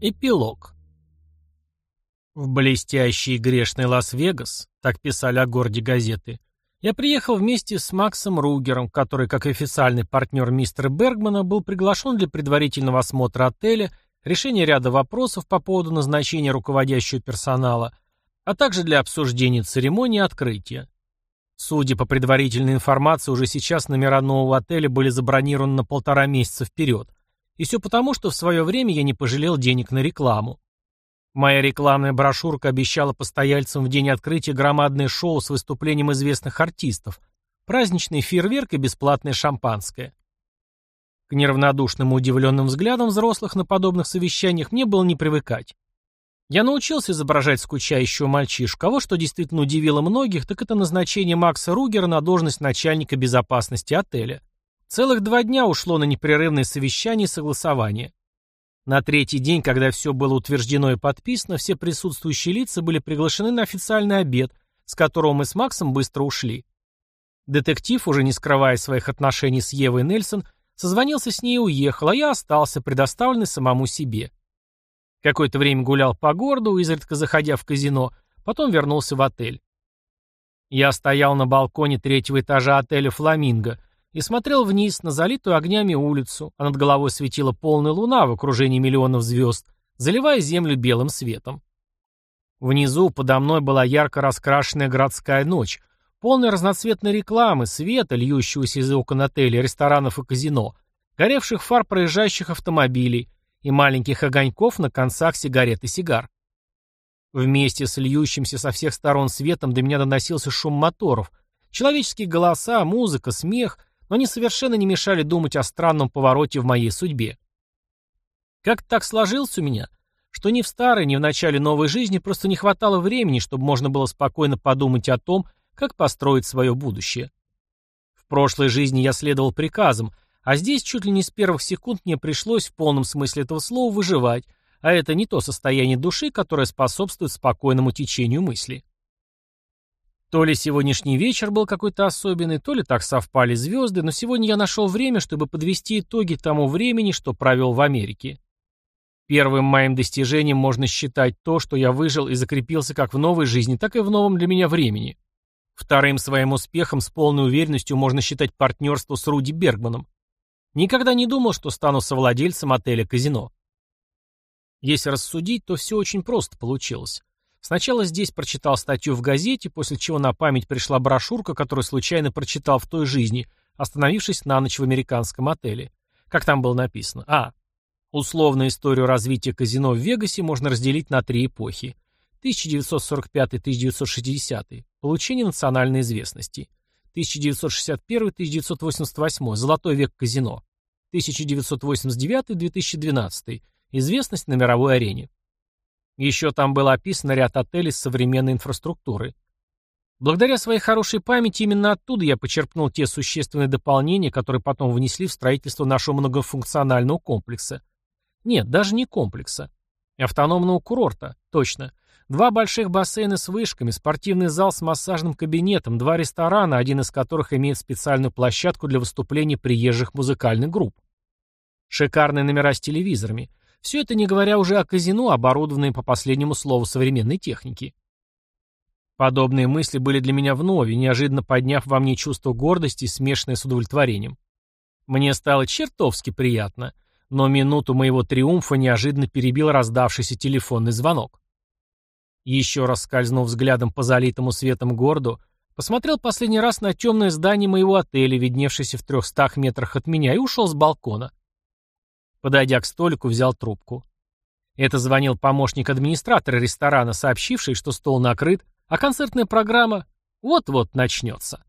Эпилог. В блестящий и грешный Лас-Вегас, так писали о городе газеты, я приехал вместе с Максом Ругером, который, как официальный партнер мистера Бергмана, был приглашен для предварительного осмотра отеля, решения ряда вопросов по поводу назначения руководящего персонала, а также для обсуждения церемонии открытия. Судя по предварительной информации, уже сейчас номера нового отеля были забронированы на полтора месяца вперед, и все потому, что в свое время я не пожалел денег на рекламу. Моя рекламная брошюрка обещала постояльцам в день открытия громадное шоу с выступлением известных артистов, праздничный фейерверк и бесплатное шампанское. К неравнодушным и удивленным взглядам взрослых на подобных совещаниях мне было не привыкать. Я научился изображать скучающего мальчишку, а вот что действительно удивило многих, так это назначение Макса Ругера на должность начальника безопасности отеля. Целых два дня ушло на непрерывное совещание и согласование. На третий день, когда все было утверждено и подписано, все присутствующие лица были приглашены на официальный обед, с которого мы с Максом быстро ушли. Детектив, уже не скрывая своих отношений с Евой Нельсон, созвонился с ней и уехал, а я остался, предоставленный самому себе. Какое-то время гулял по городу, изредка заходя в казино, потом вернулся в отель. Я стоял на балконе третьего этажа отеля «Фламинго», и смотрел вниз на залитую огнями улицу, а над головой светила полная луна в окружении миллионов звезд, заливая землю белым светом. Внизу подо мной была ярко раскрашенная городская ночь, полная разноцветной рекламы, света, льющегося из окон отелей, ресторанов и казино, горевших фар проезжающих автомобилей и маленьких огоньков на концах сигарет и сигар. Вместе с льющимся со всех сторон светом до меня доносился шум моторов, человеческие голоса, музыка, смех, но они совершенно не мешали думать о странном повороте в моей судьбе. Как так сложилось у меня, что ни в старой, ни в начале новой жизни просто не хватало времени, чтобы можно было спокойно подумать о том, как построить свое будущее. В прошлой жизни я следовал приказам, а здесь чуть ли не с первых секунд мне пришлось в полном смысле этого слова выживать, а это не то состояние души, которое способствует спокойному течению мысли. То ли сегодняшний вечер был какой-то особенный, то ли так совпали звезды, но сегодня я нашел время, чтобы подвести итоги тому времени, что провел в Америке. Первым моим достижением можно считать то, что я выжил и закрепился как в новой жизни, так и в новом для меня времени. Вторым своим успехом с полной уверенностью можно считать партнерство с Руди Бергманом. Никогда не думал, что стану совладельцем отеля-казино. Если рассудить, то все очень просто получилось. Сначала здесь прочитал статью в газете, после чего на память пришла брошюрка, которую случайно прочитал в той жизни, остановившись на ночь в американском отеле. Как там было написано? А. Условную историю развития казино в Вегасе можно разделить на три эпохи. 1945-1960. Получение национальной известности. 1961-1988. Золотой век казино. 1989-2012. Известность на мировой арене. Еще там был описан ряд отелей с современной инфраструктурой. Благодаря своей хорошей памяти именно оттуда я почерпнул те существенные дополнения, которые потом внесли в строительство нашего многофункционального комплекса. Нет, даже не комплекса. Автономного курорта, точно. Два больших бассейна с вышками, спортивный зал с массажным кабинетом, два ресторана, один из которых имеет специальную площадку для выступлений приезжих музыкальных групп. Шикарные номера с телевизорами, все это не говоря уже о казино, оборудованные по последнему слову современной техники. Подобные мысли были для меня вновь, неожиданно подняв во мне чувство гордости, смешанное с удовлетворением. Мне стало чертовски приятно, но минуту моего триумфа неожиданно перебил раздавшийся телефонный звонок. Еще раз скользнув взглядом по залитому светом городу, посмотрел последний раз на темное здание моего отеля, видневшееся в трехстах метрах от меня, и ушел с балкона. Подойдя к столику, взял трубку. Это звонил помощник администратора ресторана, сообщивший, что стол накрыт, а концертная программа вот-вот начнется.